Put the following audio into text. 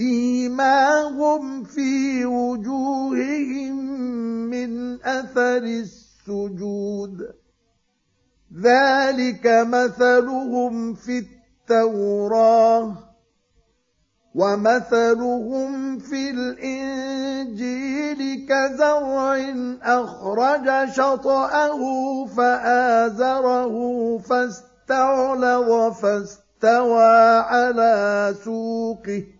سيماهم في وجوههم من أثر السجود. ذلك مثلهم في التوراة ومثلهم في الإنجيل كزرع أخرج شطأه فآزره فاستعلظ فاستوى على سوقه.